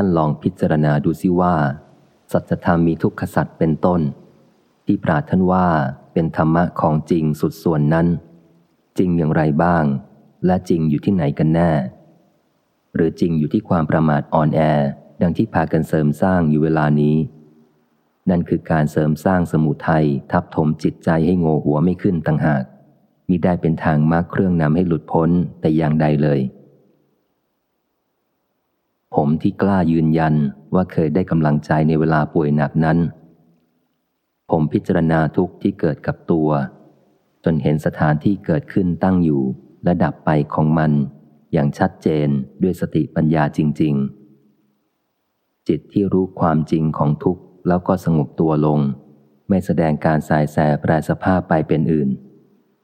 ท่านลองพิจารณาดูซิว่า สัจธรรมมีทุกขสัตว์เป็นต้น ที่ปราท่านว่าเป็นธรรมะของจริงสุดส่วนนั้น จริงอย่างไรบ้าง และจริงอยู่ที่ไหนกันแน่ หรือจริงอยู่ที่ความประมาทอ่อนแอ ดังที่พากันเสริมสร้างอยู่เวลานี้ นั่นคือการเสริมสร้างสมุทัยทับถมจิตใจให้โง่หัวไม่ขึ้นต่างหากมิได้เป็นทางมรรคเครื่องนำให้หลุดพ้นแต่อย่างใดเลย ผมที่กล้ายืนยันว่าเคยได้กำลังใจในเวลาป่วยหนักนั้น ผมพิจารณาทุกที่เกิดกับตัว จนเห็นสถานที่เกิดขึ้นตั้งอยู่และดับไปของมันอย่างชัดเจนด้วยสติปัญญาจริง ๆ จิตที่รู้ความจริงของทุกแล้วก็สงบตัวลง ไม่แสดงการสายแสแปรสภาพไปเป็นอื่น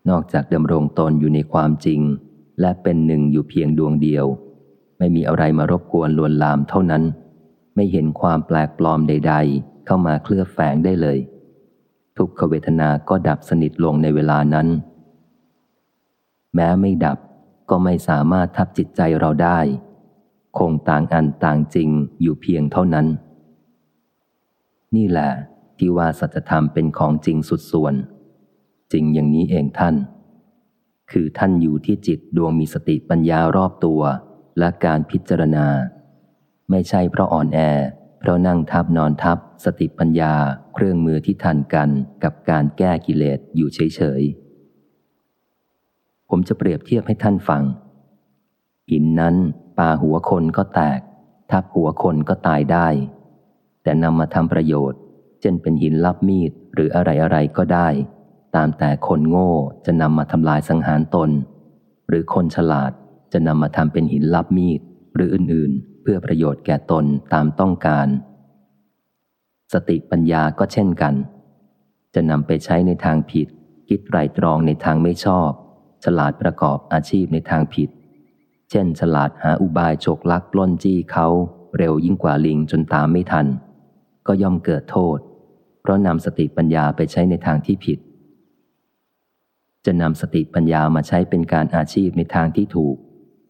นอกจากดำรงตนอยู่ในความจริง และเป็นหนึ่งอยู่เพียงดวงเดียว ไม่มีอะไรมารบกวนลวนลามเท่านั้น ไม่เห็นความแปลกปลอมใด ๆ เข้ามาเคลือบแฝงได้เลย ทุกขเวทนาก็ดับสนิทลงในเวลานั้น แม้ไม่ดับก็ไม่สามารถทับจิตใจเราได้ คงต่างอันต่างจริงอยู่เพียงเท่านั้น นี่แหละที่ว่าสัจธรรมเป็นของจริงสุดส่วน จริงอย่างนี้เองท่าน คือท่านอยู่ที่จิตดวงมีสติปัญญารอบตัว และการพิจารณา ไม่ใช่เพราะอ่อนแอ เพราะนั่งทับนอนทับ สติปัญญา เครื่องมือที่ทันกันกับการแก้กิเลสอยู่เฉยๆ ผมจะเปรียบเทียบให้ท่านฟัง หินนั้นปาหัวคนก็แตก ทับหัวคนก็ตายได้ แต่นำมาทำประโยชน์ เช่นเป็นหินลับมีดหรืออะไรๆก็ได้ ตามแต่คนโง่จะนำมาทำลายสังหารตน หรือคนฉลาด จะนำมาทำเป็นหินลับมีดหรืออื่นๆ เพื่อประโยชน์แก่ตนตามต้องการ สติปัญญาก็เช่นกัน จะนำไปใช้ในทางผิด คิดไตรตรองในทางไม่ชอบ ฉลาดประกอบอาชีพในทางผิด เช่น ฉลาดหาอุบายโฉกลักปล้นจี้เขาเร็วยิ่งกว่าลิงจนตามไม่ทัน ก็ย่อมเกิดโทษ เพราะนำสติปัญญาไปใช้ในทางที่ผิด จะนำสติปัญญามาใช้เป็นการอาชีพในทางที่ถูก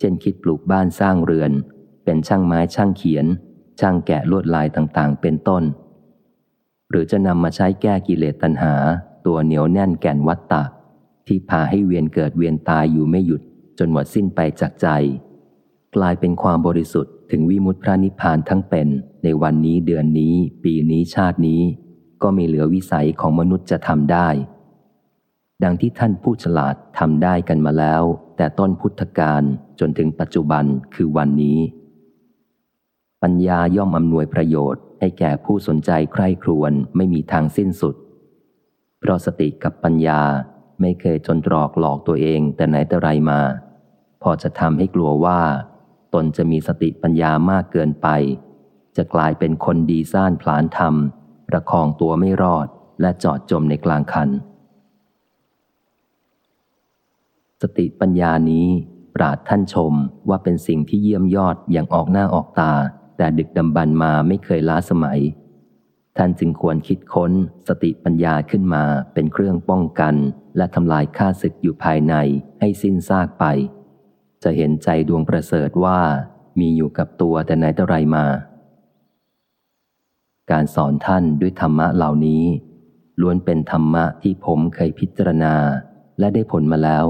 ช่นคิดปลูกบ้านสร้างเรือน เป็นช่างไม้ช่างเขียน ช่างแกะลวดลายต่างๆ เป็นต้น หรือจะนำมาใช้แก้กิเลสตัณหา ตัวเหนียวแน่นแก่นวัตตะ ที่พาให้เวียนเกิดเวียนตายอยู่ไม่หยุดจนหมดสิ้นไปจากใจ กลายเป็นความบริสุทธิ์ถึงวิมุตติพระนิพพานทั้งเป็นในวันนี้เดือนนี้ ปีนี้ชาตินี้ ก็มีเหลือวิสัยของมนุษย์จะทำได้ ดังที่ท่านผู้ฉลาดทำได้กันมาแล้ว แต่ต้นพุทธกาลจนถึงปัจจุบันคือวันนี้ ปัญญาย่อมอำนวยประโยชน์ ให้แก่ผู้สนใจใคร่ครวญไม่มีทางสิ้นสุด เพราะสติกับปัญญาไม่เคยจนตรอกหลอกตัวเองแต่ไหนแต่ไรมา พอจะทำให้กลัวว่า ตนจะมีสติปัญญามากเกินไป จะกลายเป็นคนดีซ่านผลานธรรมประคองตัวไม่รอดและจอดจมในกลางคัน สติปัญญานี้ปราดท่านชมว่าเป็นสิ่งที่เยี่ยมยอดอย่างออกหน้าออกตา แต่ดึกดำบรรมาไม่เคยล้าสมัย ท่านจึงควรคิดค้นสติปัญญาขึ้นมาเป็นเครื่องป้องกัน และทำลายข้าศึกอยู่ภายในให้สิ้นซากไป จะเห็นใจดวงประเสริฐว่ามีอยู่กับตัวแต่ไหนแต่ไรมา การสอนท่านด้วยธรรมะเหล่านี้ล้วนเป็นธรรมะที่ผมเคยพิจารณา และได้ผลมาแล้ว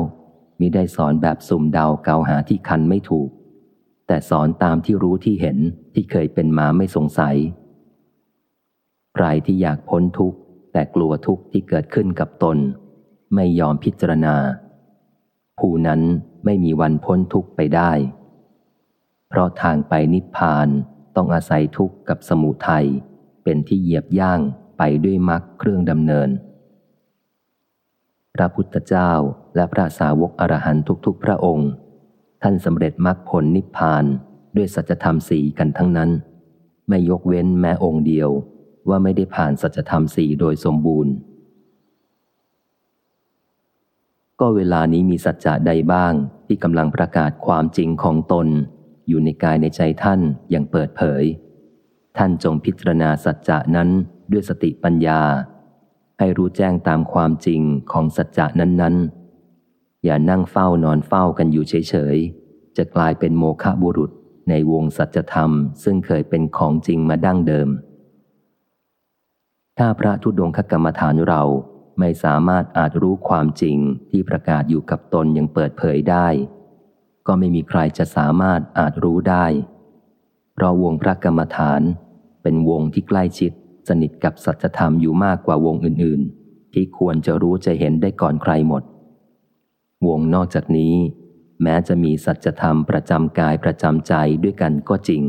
มิได้สอนแบบสุ่มเดาเกาหาที่คันไม่ถูก แต่สอนตามที่รู้ที่เห็นที่เคยเป็นมาไม่สงสัย ใครที่อยากพ้นทุกข์ แต่กลัวทุกข์ที่เกิดขึ้นกับตน ไม่ยอมพิจารณา ผู้นั้นไม่มีวันพ้นทุกข์ไปได้ เพราะทางไปนิพพานต้องอาศัยทุกข์กับสมุทัยเป็นที่เหยียบย่างไปด้วยมรรคเครื่องดำเนิน พระพุทธเจ้าและพระสาวกอรหันทุกๆ พระองค์ ท่านสำเร็จมรรคผลนิพพานด้วยสัจธรรมสีกันทั้งนั้น ไม่ยกเว้นแม้องค์เดียวว่าไม่ได้ผ่านสัจธรรมสีโดยสมบูรณ์ ก็เวลานี้มีสัจจะใดบ้างที่กำลังประกาศความจริงของตน อยู่ในกายในใจท่านอย่างเปิดเผย ท่านจงพิจารณาสัจจะนั้นด้วยสติปัญญา ให้รู้แจ้งตามความจริงของสัจจะนั้นๆ อย่านั่งเฝ้านอนเฝ้ากันอยู่เฉยๆ จะกลายเป็นโมฆะบุรุษในวงสัจธรรม ซึ่งเคยเป็นของจริงมาดั้งเดิม ถ้าพระทุดงคกรรมฐานเราไม่สามารถอาจรู้ความจริงที่ประกาศอยู่กับตนยังเปิดเผยได้ ก็ไม่มีใครจะสามารถอาจรู้ได้ เพราะวงพระกรรมฐานเป็นวงที่ใกล้ชิด สนิทกับสัจธรรมอยู่มากกว่าวงอื่นๆ ที่ควรจะรู้จะเห็นได้ก่อนใครหมด วงนอกจากนี้ แม้จะมีสัจธรรมประจำกายประจำใจด้วยกันก็จริง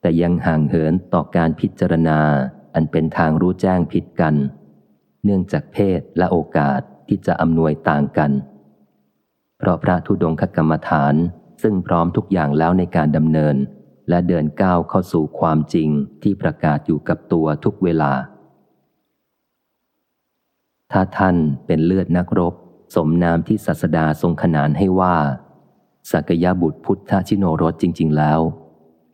แต่ยังห่างเหินต่อการพิจารณาอันเป็นทางรู้แจ้งผิดกัน เนื่องจากเพศและโอกาสที่จะอำนวยต่างกัน เพราะพระธุดงคกรรมฐานซึ่งพร้อมทุกอย่างแล้วในการดำเนิน และเดินก้าวเข้าสู่ความจริงที่ประกาศอยู่กับตัวทุกเวลา ถ้าท่านเป็นเลือดนักรบ สมนามที่ศาสดาทรงขนานให้ว่า สักยะบุตรพุทธชิโนรสจริง ๆ แล้ว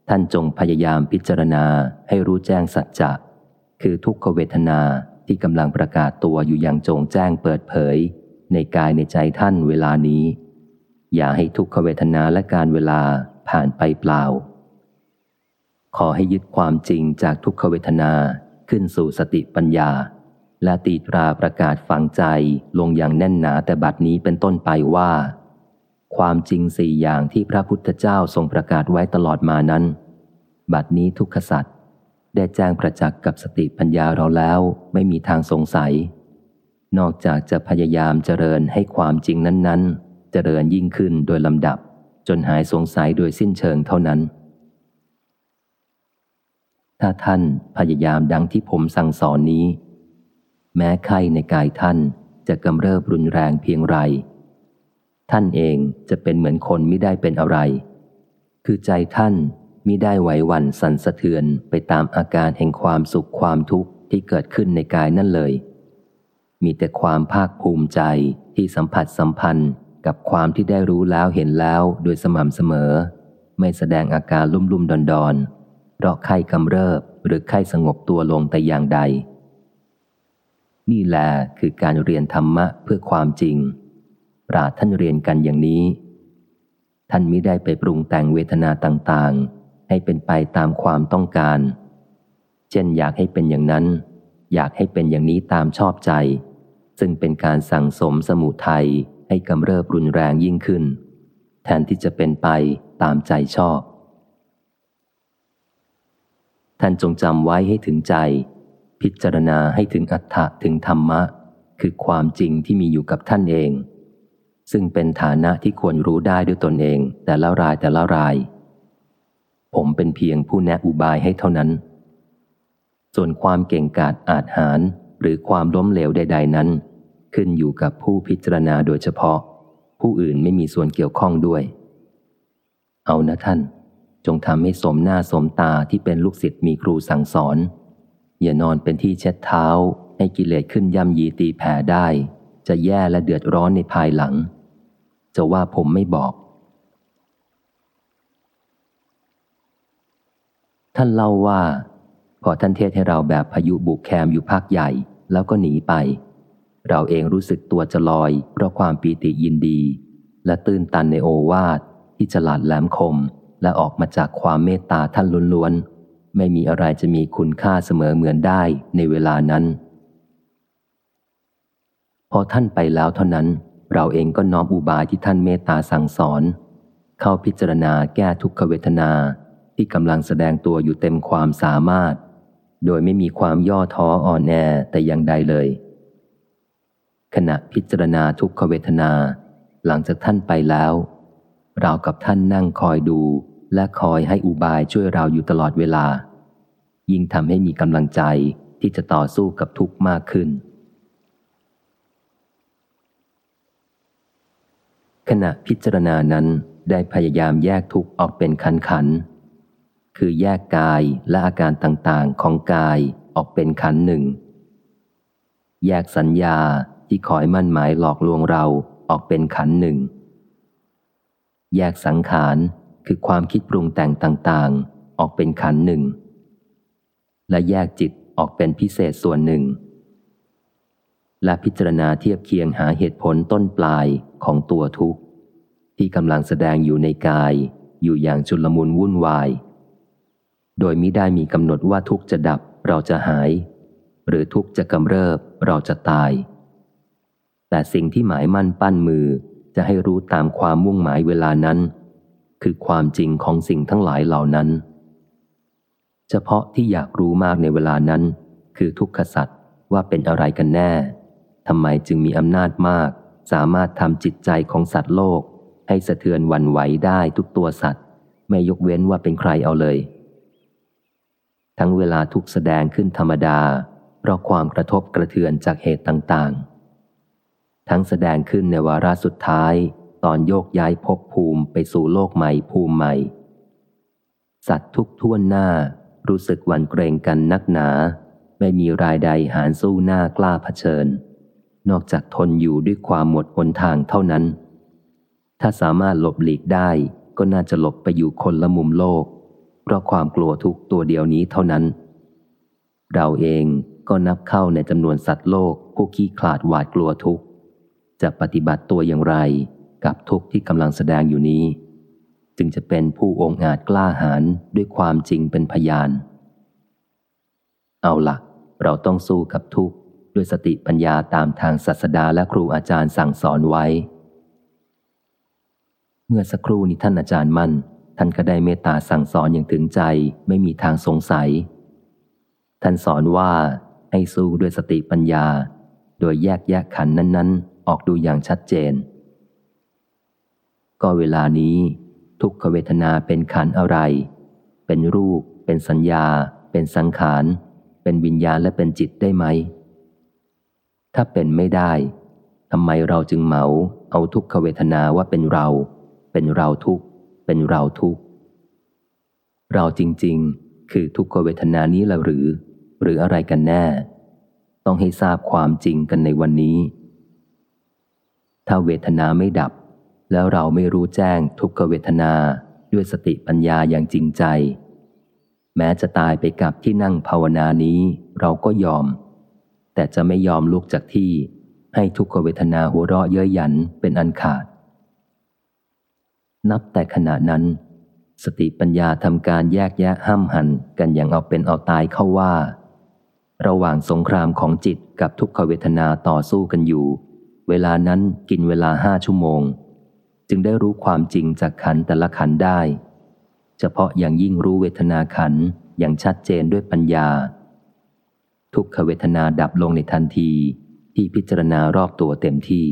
ท่านจงพยายามพิจารณาให้รู้แจ้งสัจจะคือทุกขเวทนาที่กำลังประกาศตัวอยู่อย่างจงแจ้งเปิดเผย ในกายในใจท่านเวลานี้ อย่าให้ทุกขเวทนาและการเวลาผ่านไปเปล่า ขอให้ยึดความจริงจากทุกขเวทนาขึ้นสู่สติปัญญา และตีตราประกาศฝังใจลงอย่างแน่นหนาแต่บัดนี้เป็นต้นไปว่า ความจริงสี่อย่างที่พระพุทธเจ้าทรงประกาศไว้ตลอดมานั้น บัดนี้ทุกขสัตว์ได้แจ้งประจักษ์กับสติปัญญาเราแล้วไม่มีทางสงสัย นอกจากจะพยายามเจริญให้ความจริงนั้น ๆ เจริญยิ่งขึ้นโดยลำดับ จนหายสงสัยโดยสิ้นเชิงเท่านั้น ถ้าท่านพยายามดังที่ผมสั่งสอนนี้ แม้ไข้ในกายท่านจะกำเริบรุนแรงเพียงไร ท่านเองจะเป็นเหมือนคนไม่ได้เป็นอะไร คือใจท่านมิได้ไหวหวั่นสั่นสะเทือนไปตามอาการแห่งความสุขความทุกข์ที่เกิดขึ้นในกายนั่นเลย มีแต่ความภาคภูมิใจที่สัมผัสสัมพันธ์กับความที่ได้รู้แล้วเห็นแล้วโดยสม่ำเสมอ ไม่แสดงอาการลุ่มลุ่มดอนดอน เพราะไข้กำเริบหรือไข้สงบตัวลงแต่อย่างใด นี่แหละคือการเรียนธรรมะเพื่อความจริง ปราท่านเรียนกันอย่างนี้ ท่านมิได้ไปปรุงแต่งเวทนาต่างๆ ให้เป็นไปตามความต้องการ เช่นอยากให้เป็นอย่างนั้น อยากให้เป็นอย่างนี้ตามชอบใจ ซึ่งเป็นการสั่งสมสมุทัยให้กำเริบรุนแรงยิ่งขึ้น แทนที่จะเป็นไปตามใจชอบ ท่านจงจำไว้ให้ถึงใจ พิจารณาให้ถึงอัฏฐะถึงธรรมะ คือความจริงที่มีอยู่กับท่านเอง ซึ่งเป็นฐานะที่ควรรู้ได้ด้วยตนเอง แต่ละรายแต่ละราย ผมเป็นเพียงผู้แนะอุบายให้เท่านั้น ส่วนความเก่งกาจอาจหารหรือความล้มเหลวใด ๆ นั้น ขึ้นอยู่กับผู้พิจารณาโดยเฉพาะ ผู้อื่นไม่มีส่วนเกี่ยวข้องด้วย เอานะท่าน จงทำให้สมหน้าสมตาที่เป็นลูกศิษย์มีครูสั่งสอน อย่านอนเป็นที่เช็ดเท้า ให้กิเลสขึ้นย่ำยีตีแผ่ได้ จะแย่และเดือดร้อนในภายหลัง จะว่าผมไม่บอก ท่านเล่าว่า พอท่านเทศให้เราแบบพายุบุกแคมอยู่ภาคใหญ่ แล้วก็หนีไป เราเองรู้สึกตัวจะลอย เพราะความปีติยินดี และตื่นตันในโอวาทที่ฉลาดแหลมคม และออกมาจากความเมตตาท่านล้วนๆ ไม่มีอะไรจะมีคุณค่าเสมอเหมือนได้ในเวลานั้น พอท่านไปแล้วเท่านั้น เราเองก็น้อมอุบายที่ท่านเมตตาสั่งสอน เข้าพิจารณาแก้ทุกขเวทนาที่กำลังแสดงตัวอยู่เต็มความสามารถ โดยไม่มีความย่อท้ออ่อนแอแต่อย่างใดเลย ขณะพิจารณาทุกขเวทนา หลังจากท่านไปแล้วเรากับท่านนั่งคอยดู และคอยให้อุบายช่วยเราอยู่ตลอดเวลา ยิ่งทำให้มีกำลังใจที่จะต่อสู้กับทุกข์มากขึ้น ขณะพิจารณานั้นได้พยายามแยกทุกข์ออกเป็นขันขัน คือแยกกายและอาการต่างๆของกายออกเป็นขันหนึ่ง แยกสัญญาที่คอยมั่นหมายหลอกลวงเราออกเป็นขันหนึ่ง แยกสังขาร คือความคิดปรุงแต่งต่างๆ ออกเป็นขันหนึ่ง และแยกจิตออกเป็นพิเศษส่วนหนึ่ง และพิจารณาเทียบเคียงหาเหตุผลต้นปลายของตัวทุกข์ ที่กำลังแสดงอยู่ในกาย อยู่อย่างจุลมุนวุ่นวาย โดยมิได้มีกำหนดว่าทุกข์จะดับเราจะหาย หรือทุกข์จะกำเริบเราจะตาย แต่สิ่งที่หมายมั่นปั้นมือจะให้รู้ตามความมุ่งหมายเวลานั้น คือความจริงของสิ่งทั้งหลายเหล่านั้น เฉพาะที่อยากรู้มากในเวลานั้น คือทุกขสัตว์ว่าเป็นอะไรกันแน่ทำไมจึงมีอำนาจมาก สามารถทำจิตใจของสัตว์โลก ให้สะเทือนวันไหวได้ทุกตัวสัตว์ ไม่ยกเว้นว่าเป็นใครเอาเลย ทั้งเวลาทุกแสดงขึ้นธรรมดา เพราะความกระทบกระเทือนจากเหตุต่างๆ ทั้งแสดงขึ้นในวาระสุดท้าย ตอนโยกย้ายภพภูมิไปสู่โลกใหม่ภูมิใหม่ สัตว์ทุกท่วนหน้ารู้สึกหวั่นเกรงกันนักหนา ไม่มีรายใดหารสู้หน้ากล้าเผชิญ นอกจากทนอยู่ด้วยความหมดหนทางเท่านั้น ถ้าสามารถหลบหลีกได้ก็น่าจะหลบไปอยู่คนละมุมโลก เพราะความกลัวทุกตัวเดียวนี้เท่านั้น เราเองก็นับเข้าในจำนวนสัตว์โลกผู้ขี้ขลาดหวาดกลัวทุกจะปฏิบัติตัวอย่างไร กับทุกที่กำลังแสดงอยู่นี้ จึงจะเป็นผู้องอาจกล้าหาญด้วยความจริงเป็นพยาน เอาล่ะเราต้องสู้กับทุกข์ด้วยสติปัญญาตามทางศาสดาและครูอาจารย์สั่งสอนไว้ เมื่อสักครู่นี้ท่านอาจารย์มั่น ท่านก็ได้เมตตาสั่งสอนอย่างถึงใจไม่มีทางสงสัย ท่านสอนว่าให้สู้ด้วยสติปัญญา โดยแยกแยกขันนั้น ๆ ออกดูอย่างชัดเจน ก็เวลานี้ ทุกขเวทนาเป็นขันอะไร เป็นรูป เป็นสัญญา เป็นสังขาร เป็นวิญญาณและเป็นจิตได้ไหม ถ้าเป็นไม่ได้ทำไมเราจึงเหมา เอาทุกขเวทนาว่าเป็นเรา เป็นเราทุกเป็นเราทุกเราจริงๆ คือทุกขเวทนานี้ละหรือ หรืออะไรกันแน่ ต้องให้ทราบความจริงกันในวันนี้ ถ้าเวทนาไม่ดับ แล้วเราไม่รู้แจ้งทุกขเวทนาด้วยสติปัญญาอย่างจริงใจ แม้จะตายไปกับที่นั่งภาวนานี้เราก็ยอม แต่จะไม่ยอมลุกจากที่ให้ทุกขเวทนาหัวเราะเย้ยหยันเป็นอันขาด นับแต่ขณะนั้น สติปัญญาทำการแยกแยะห้ามหันกันอย่างเอาเป็นเอาตายเข้าว่า ระหว่างสงครามของจิตกับทุกขเวทนาต่อสู้กันอยู่ เวลานั้นกินเวลาห้าชั่วโมง จึงได้รู้ความจริงจากขันแต่ละขันได้ เฉพาะอย่างยิ่งรู้เวทนาขันอย่างชัดเจนด้วยปัญญา ทุกขเวทนาดับลงในทันทีที่พิจารณารอบตัวเต็มที่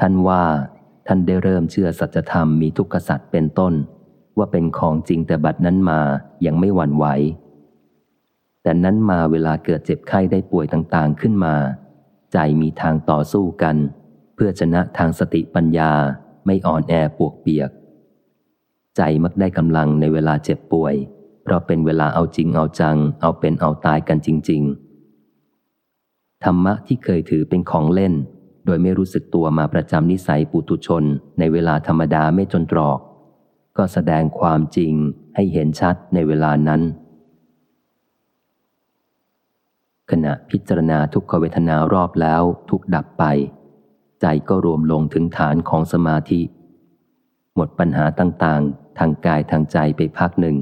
ท่านว่า ท่านได้เริ่มเชื่อสัจธรรมมีทุกขสัตว์เป็นต้น ว่าเป็นของจริงแต่บัดนั้นมายังไม่หวั่นไหวแต่นั้นมาเวลาเกิดเจ็บไข้ได้ป่วยต่างๆขึ้นมา ใจมีทางต่อสู้กัน เพื่อชนะทางสติปัญญาไม่อ่อนแอปวกเปียก ใจมักได้กำลังในเวลาเจ็บป่วย เพราะเป็นเวลาเอาจริงเอาจัง เอาเป็นเอาตายกันจริง ๆ ธรรมะที่เคยถือเป็นของเล่น โดยไม่รู้สึกตัวมาประจำนิสัยปุตุชน ในเวลาธรรมดาไม่จนตรอก ก็แสดงความจริงให้เห็นชัดในเวลานั้น ขณะพิจารณาทุกขเวทนารอบแล้วทุกดับไป ใจก็รวมลงถึงฐานของสมาธิ หมดปัญหาต่างๆ ทางกายทางใจไปพักหนึ่ง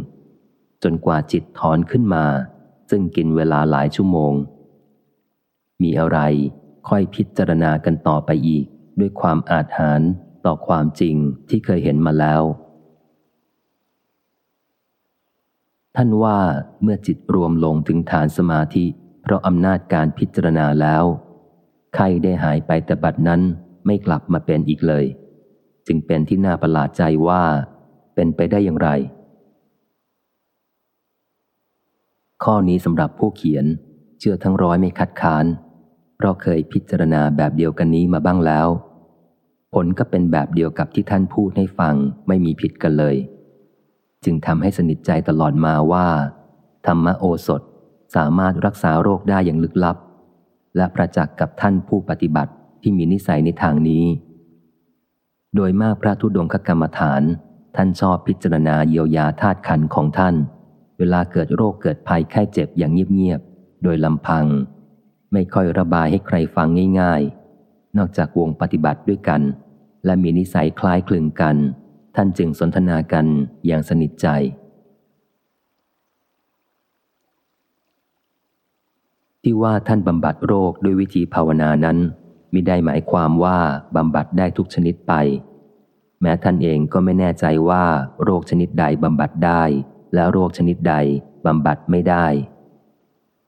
จนกว่าจิตถอนขึ้นมา ซึ่งกินเวลาหลายชั่วโมง มีอะไรค่อยพิจารณากันต่อไปอีก ด้วยความอาถรรต่อความจริงที่เคยเห็นมาแล้ว ท่านว่าเมื่อจิตรวมลงถึงฐานสมาธิ เพราะอำนาจการพิจารณาแล้ว ไข้ได้หายไปแต่บัดนั้นไม่กลับมาเป็นอีกเลย จึงเป็นที่น่าประหลาดใจว่า เป็นไปได้อย่างไร ข้อนี้สำหรับผู้เขียน เชื่อทั้งร้อยไม่คัดค้าน เพราะเคยพิจารณาแบบเดียวกันนี้มาบ้างแล้ว ผลก็เป็นแบบเดียวกับที่ท่านพูดให้ฟังไม่มีผิดกันเลย จึงทำให้สนิทใจตลอดมาว่า ธรรมโอสถ สามารถรักษาโรคได้อย่างลึกลับ และประจักษ์กับท่านผู้ปฏิบัติที่มีนิสัยในทางนี้ โดยมากพระธุดงคกรรมฐาน ท่านชอบพิจารณาเยียวยาธาตุขันของท่าน เวลาเกิดโรคเกิดภัยไข้เจ็บอย่างเงียบๆ โดยลำพัง ไม่ค่อยระบายให้ใครฟังง่าย ๆ นอกจากวงปฏิบัติด้วยกัน และมีนิสัยคล้ายคลึงกัน ท่านจึงสนทนากันอย่างสนิทใจ ที่ว่าท่านบำบัดโรคด้วยวิธีภาวนานั้นมิได้หมายความว่าบำบัดได้ทุกชนิดไป แม้ท่านเองก็ไม่แน่ใจว่าโรคชนิดใดบำบัดได้ แล้วโรคชนิดใดบำบัดไม่ได้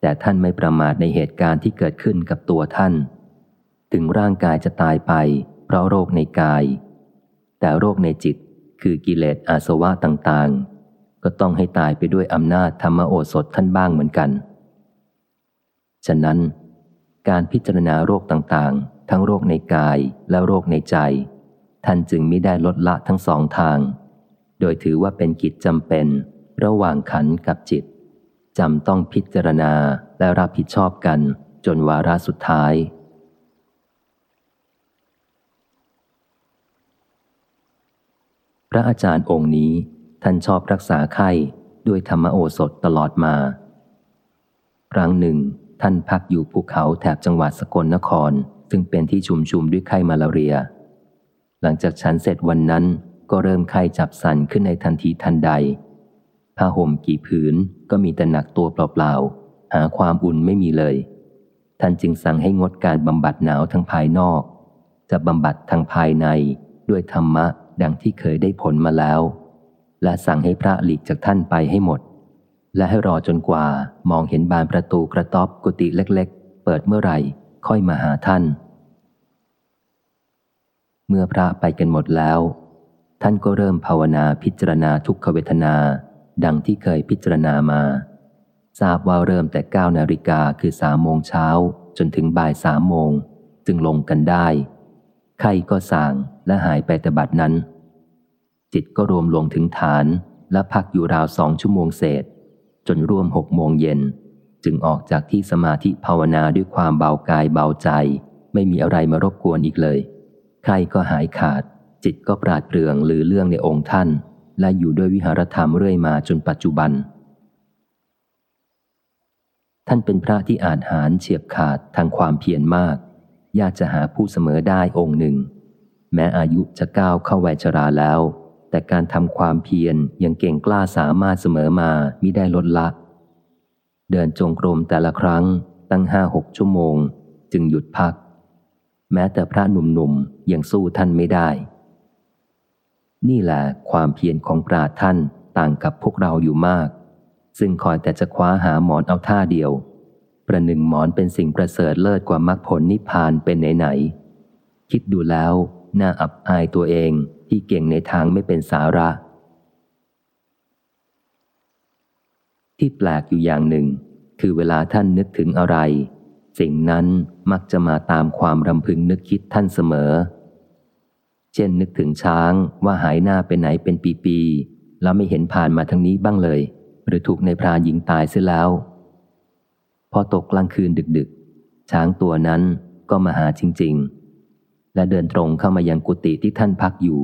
แต่ท่านไม่ประมาทในเหตุการณ์ที่เกิดขึ้นกับตัวท่าน ถึงร่างกายจะตายไป เพราะโรคในกาย แต่โรคในจิตคือกิเลสอาสวะต่างๆ ก็ต้องให้ตายไปด้วยอำนาจธรรมโอสถท่านบ้างเหมือนกัน ฉะนั้น การพิจารณาโรคต่างๆ ทั้งโรคในกายและโรคในใจ ท่านจึงไม่ได้ลดละทั้งสองทาง โดยถือว่าเป็นกิจจำเป็น ระหว่างขันกับจิตจำต้องพิจารณาและรับผิดชอบกันจนวาระสุดท้าย พระอาจารย์องค์นี้ท่านชอบรักษาไข้ด้วยธรรมโอสถตลอดมา ครั้งหนึ่ง ท่านพักอยู่ภูเขาแถบจังหวัดสกลนคร ซึ่งเป็นที่ชุมชุมด้วยไข้มาลาเรีย หลังจากฉันเสร็จวันนั้นก็เริ่มไข้จับสันขึ้นในทันทีทันใด ผ้าห่มกี่ผืนก็มีแต่หนักตัวเปล่าๆ หาความอุ่นไม่มีเลย ท่านจึงสั่งให้งดการบำบัดหนาวทางภายนอก จะบำบัดทางภายในด้วยธรรมะดังที่เคยได้ผลมาแล้ว และสั่งให้พระหลีกจากท่านไปให้หมด และให้รอจนกว่ามองเห็นบานประตูกระต๊อบกุฏิเล็กๆ เปิดเมื่อไหร่ ค่อยมาหาท่าน เมื่อพระไปกันหมดแล้ว ท่านก็เริ่มภาวนาพิจารณาทุกขเวทนา ดังที่เคยพิจารณามา ทราบว่าเริ่มแต่เก้านาฬิกาคือสามโมงเช้า จนถึงบ่ายสามโมง จึงลงกันได้ ไข้ก็สางและหายไปแต่บัดนั้น จิตก็รวมลงถึงฐานและพักอยู่ราวสองชั่วโมงเศษ จนร่วมหกโมงเย็น จึงออกจากที่สมาธิภาวนาด้วยความเบากายเบาใจ ไม่มีอะไรมารบกวนอีกเลยไข้ก็หายขาด จิตก็ปราดเปรื่อง หรือเรื่องในองค์ท่าน และอยู่ด้วยวิหารธรรมเรื่อยมาจนปัจจุบัน ท่านเป็นพระที่อาจหารเฉียบขาดทางความเพียรมาก ยากจะหาผู้เสมอได้องค์หนึ่ง แม้อายุจะก้าวเข้าวัยชราแล้ว แต่การทำความเพียรยังเก่งกล้าสามารถเสมอมามิได้ลดละ เดินจงกรมแต่ละครั้งตั้งห้าหกชั่วโมง จึงหยุดพัก แม้แต่พระหนุ่มๆยังสู้ท่านไม่ได้ นี่แหละความเพียรของปราท่านต่างกับพวกเราอยู่มาก ซึ่งคอยแต่จะคว้าหาหมอนเอาท่าเดียว ประหนึ่งหมอนเป็นสิ่งประเสริฐเลิศกว่ามรรคผลนิพพานเป็นไหนๆคิดดูแล้วน่าอับอายตัวเอง ที่เก่งในทางไม่เป็นสาระ ที่แปลกอยู่อย่างหนึ่ง คือเวลาท่านนึกถึงอะไร สิ่งนั้นมักจะมาตามความรำพึงนึกคิดท่านเสมอ เช่นนึกถึงช้างว่าหายหน้าไปไหนเป็นปีๆแล้วไม่เห็นผ่านมาทางนี้บ้างเลย หรือถูกในพรานยิงตายเสียแล้ว พอตกกลางคืนดึกๆ ช้างตัวนั้นก็มาหาจริง ๆและเดินตรงเข้ามายังกุฏิที่ท่านพักอยู่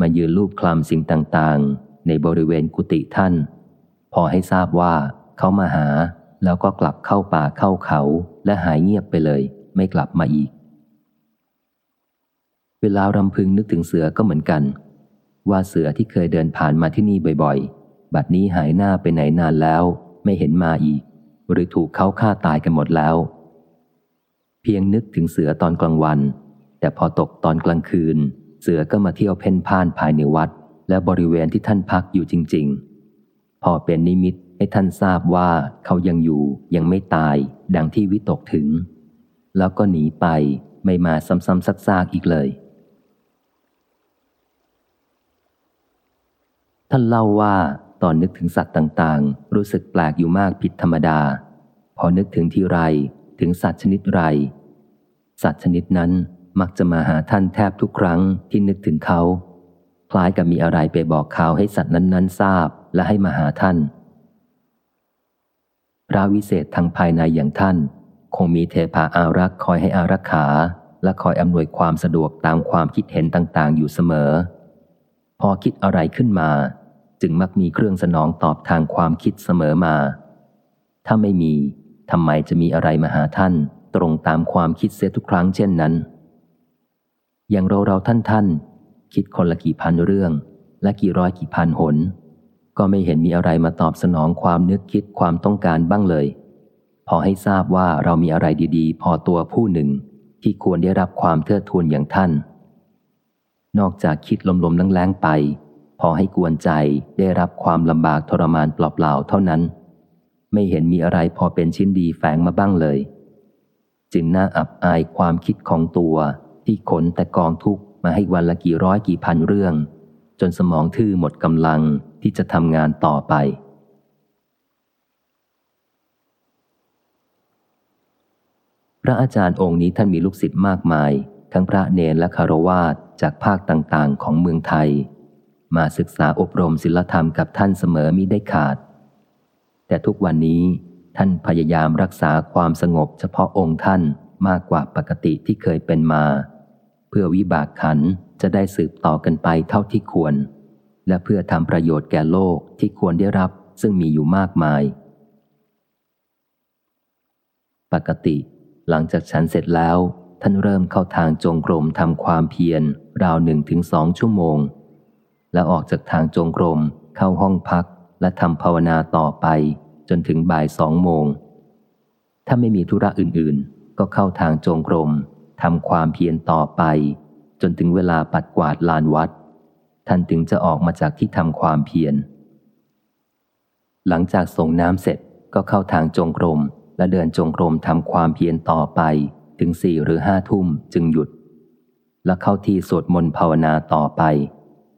มายืนรูปคลำสิ่งต่างๆ ในบริเวณกุฏิท่าน พอให้ทราบว่าเขามาหาแล้วก็กลับเข้าป่าเข้าเขาและหายเงียบไปเลย ไม่กลับมาอีก เวลารำพึงนึกถึงเสือก็เหมือนกัน ว่าเสือที่เคยเดินผ่านมาที่นี่บ่อยๆ บัดนี้หายหน้าไปไหนนานแล้ว ไม่เห็นมาอีก หรือถูกเขาฆ่าตายกันหมดแล้ว เพียงนึกถึงเสือตอนกลางวัน แต่พอตกตอนกลางคืน เสือก็มาเที่ยวเพ่นพ่านภายในวัด และบริเวณที่ท่านพักอยู่จริง ๆ พอเป็นนิมิตให้ท่านทราบว่าเขายังอยู่ยังไม่ตาย ดังที่วิตกถึง แล้วก็หนีไปไม่มาซ้ำๆซักๆอีกเลย ท่านเล่าว่าตอนนึกถึงสัตว์ต่างๆ รู้สึกแปลกอยู่มากผิดธรรมดา พอนึกถึงที่ไรถึงสัตว์ชนิดไร สัตว์ชนิดนั้น มักจะมาหาท่านแทบทุกครั้งที่นึกถึงเขา คล้ายกับมีอะไรไปบอกข่าวให้สัตว์นั้น ๆ ทราบและให้มาหาท่าน พระวิเศษทางภายในอย่างท่าน คงมีเทพาอารักษ์คอยให้อารักขา และคอยอำนวยความสะดวกตามความคิดเห็นต่างๆ อยู่เสมอ พอคิดอะไรขึ้นมา จึงมักมีเครื่องสนองตอบทางความคิดเสมอมา ถ้าไม่มีทำไมจะมีอะไรมาหาท่าน ตรงตามความคิดเสียทุกครั้งเช่นนั้น อย่างเราเราท่านท่านคิดคนละกี่พันเรื่อง และกี่ร้อยกี่พันหน ก็ไม่เห็นมีอะไรมาตอบสนองความนึกคิดความต้องการบ้างเลย พอให้ทราบว่าเรามีอะไรดีๆ พอตัวผู้หนึ่ง ที่ควรได้รับความเทิดทูนอย่างท่าน นอกจากคิดลมๆแรงๆไป พอให้กวนใจได้รับความลำบากทรมานเปล่าๆเท่านั้น ไม่เห็นมีอะไรพอเป็นชิ้นดีแฝงมาบ้างเลย จึงน่าอับอายความคิดของตัว ที่ขนแต่กองทุกมาให้วันละกี่ร้อยกี่พันเรื่อง จนสมองทื่อหมดกำลังที่จะทำงานต่อไป พระอาจารย์องค์นี้ท่านมีลูกศิษย์มากมาย ทั้งพระเนรและคารวาสจากภาคต่างๆ ของเมืองไทย มาศึกษาอบรมศิลธรรมกับท่านเสมอมิได้ขาด แต่ทุกวันนี้ท่านพยายามรักษาความสงบเฉพาะองค์ท่านมากกว่าปกติที่เคยเป็นมา เพื่อวิบากขันจะได้สืบต่อกันไปเท่าที่ควร และเพื่อทำประโยชน์แก่โลกที่ควรได้รับซึ่งมีอยู่มากมาย ปกติ หลังจากฉันเสร็จแล้ว ท่านเริ่มเข้าทางจงกรมทำความเพียรราวหนึ่งถึงสองชั่วโมง แล้วออกจากทางจงกรมเข้าห้องพักและทำภาวนาต่อไปจนถึงบ่ายสองโมง ถ้าไม่มีธุระอื่นๆ ก็เข้าทางจงกรม ทำความเพียรต่อไป จนถึงเวลาปัดกวาดลานวัด ท่านถึงจะออกมาจากที่ทำความเพียร หลังจากส่งน้ำเสร็จก็เข้าทางจงกรม และเดินจงกรมทำความเพียรต่อไปถึงสี่หรือห้าทุ่มจึงหยุด และเข้าที่สวดมนต์ภาวนาต่อไป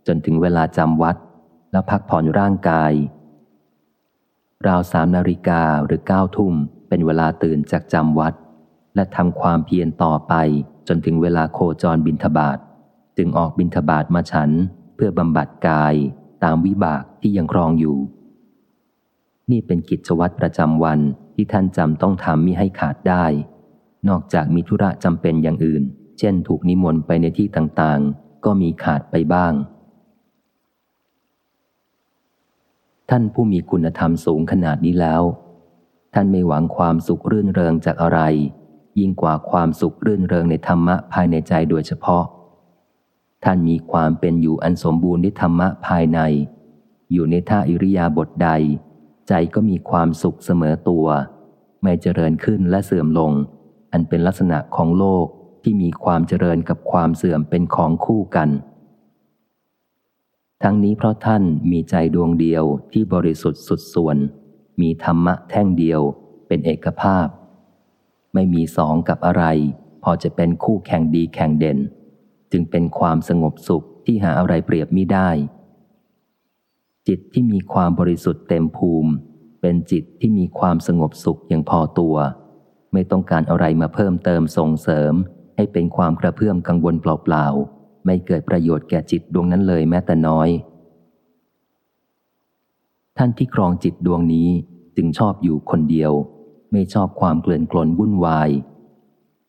จนถึงเวลาจำวัด แล้วพักผ่อนร่างกาย ราวสามนาฬิกาหรือเก้าทุ่มเป็นเวลาตื่นจากจำวัด และทำความเพียรต่อไปจนถึงเวลาโคจรบินทบาทจึงออกบินทบาทมาฉันเพื่อบำบัดกายตามวิบากที่ยังครองอยู่ นี่เป็นกิจวัตรประจำวันที่ท่านจำต้องทำมิให้ขาดได้ นอกจากมีธุระจำเป็นอย่างอื่น เช่นถูกนิมนต์ไปในที่ต่างๆ ก็มีขาดไปบ้าง ท่านผู้มีคุณธรรมสูงขนาดนี้แล้ว ท่านไม่หวังความสุขรื่นเริงจากอะไร ยิ่งกว่าความสุขรื่นเริงในธรรมะภายในใจโดยเฉพาะ ท่านมีความเป็นอยู่อันสมบูรณ์ในธรรมะภายใน อยู่ในท่าอิริยาบถใด ใจก็มีความสุขเสมอตัว ไม่เจริญขึ้นและเสื่อมลง อันเป็นลักษณะของโลกที่มีความเจริญกับความเสื่อมเป็นของคู่กัน ทั้งนี้เพราะท่านมีใจดวงเดียวที่บริสุทธิ์สุดส่วน มีธรรมะแท่งเดียวเป็นเอกภาพ ไม่มีสองกับอะไร พอจะเป็นคู่แข่งดีแข่งเด่น จึงเป็นความสงบสุขที่หาอะไรเปรียบมิได้ จิตที่มีความบริสุทธิ์เต็มภูมิ เป็นจิตที่มีความสงบสุขอย่างพอตัว ไม่ต้องการอะไรมาเพิ่มเติมส่งเสริม ให้เป็นความกระเพื่อมกังวลเปล่าๆไม่เกิดประโยชน์แก่จิตดวงนั้นเลยแม้แต่น้อย ท่านที่ครองจิตดวงนี้จึงชอบอยู่คนเดียว ไม่ชอบความเกลื่อนกลนวุ่นวาย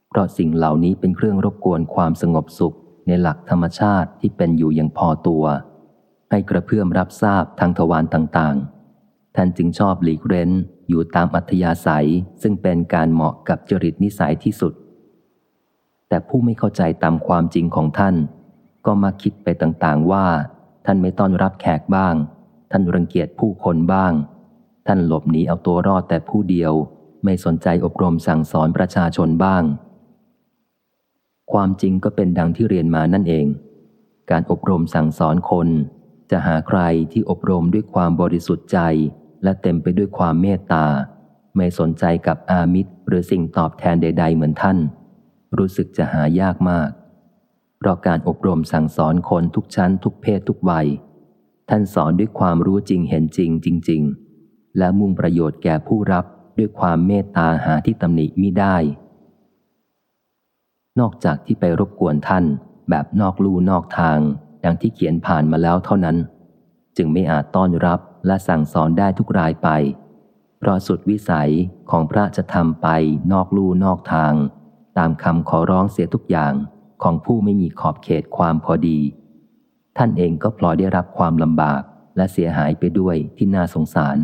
เพราะสิ่งเหล่านี้เป็นเครื่องรบกวนความสงบสุขในหลักธรรมชาติที่เป็นอยู่อย่างพอตัว ให้กระเพื่อมรับทราบทางทวารต่างๆ ท่านจึงชอบหลีกเร้นอยู่ตามอัธยาศัยซึ่งเป็นการเหมาะกับจริตนิสัยที่สุด แต่ผู้ไม่เข้าใจตามความจริงของท่าน ก็มาคิดไปต่างๆว่า ท่านไม่ต้อนรับแขกบ้าง ท่านรังเกียจผู้คนบ้าง ท่านหลบหนีเอาตัวรอดแต่ผู้เดียว ไม่สนใจอบรมสั่งสอนประชาชนบ้าง ความจริงก็เป็นดังที่เรียนมานั่นเอง การอบรมสั่งสอนคน จะหาใครที่อบรมด้วยความบริสุทธิ์ใจ และเต็มไปด้วยความเมตตา ไม่สนใจกับอามิตรหรือสิ่งตอบแทนใด ๆ เหมือนท่าน รู้สึกจะหายากมาก เพราะการอบรมสั่งสอนคนทุกชั้นทุกเพศทุกวัย ท่านสอนด้วยความรู้จริงเห็นจริงจริง ๆ และมุ่งประโยชน์แก่ผู้รับ ด้วยความเมตตาหาที่ตำหนิมิได้ นอกจากที่ไปรบกวนท่านแบบนอกลู่นอกทางดังที่เขียนผ่านมาแล้วเท่านั้น จึงไม่อาจต้อนรับและสั่งสอนได้ทุกรายไป เพราะสุดวิสัยของพระจะทำไปนอกลู่นอกทาง ตามคำขอร้องเสียทุกอย่างของผู้ไม่มีขอบเขตความพอดี ท่านเองก็พลอยได้รับความลำบากและเสียหายไปด้วยที่น่าสงสาร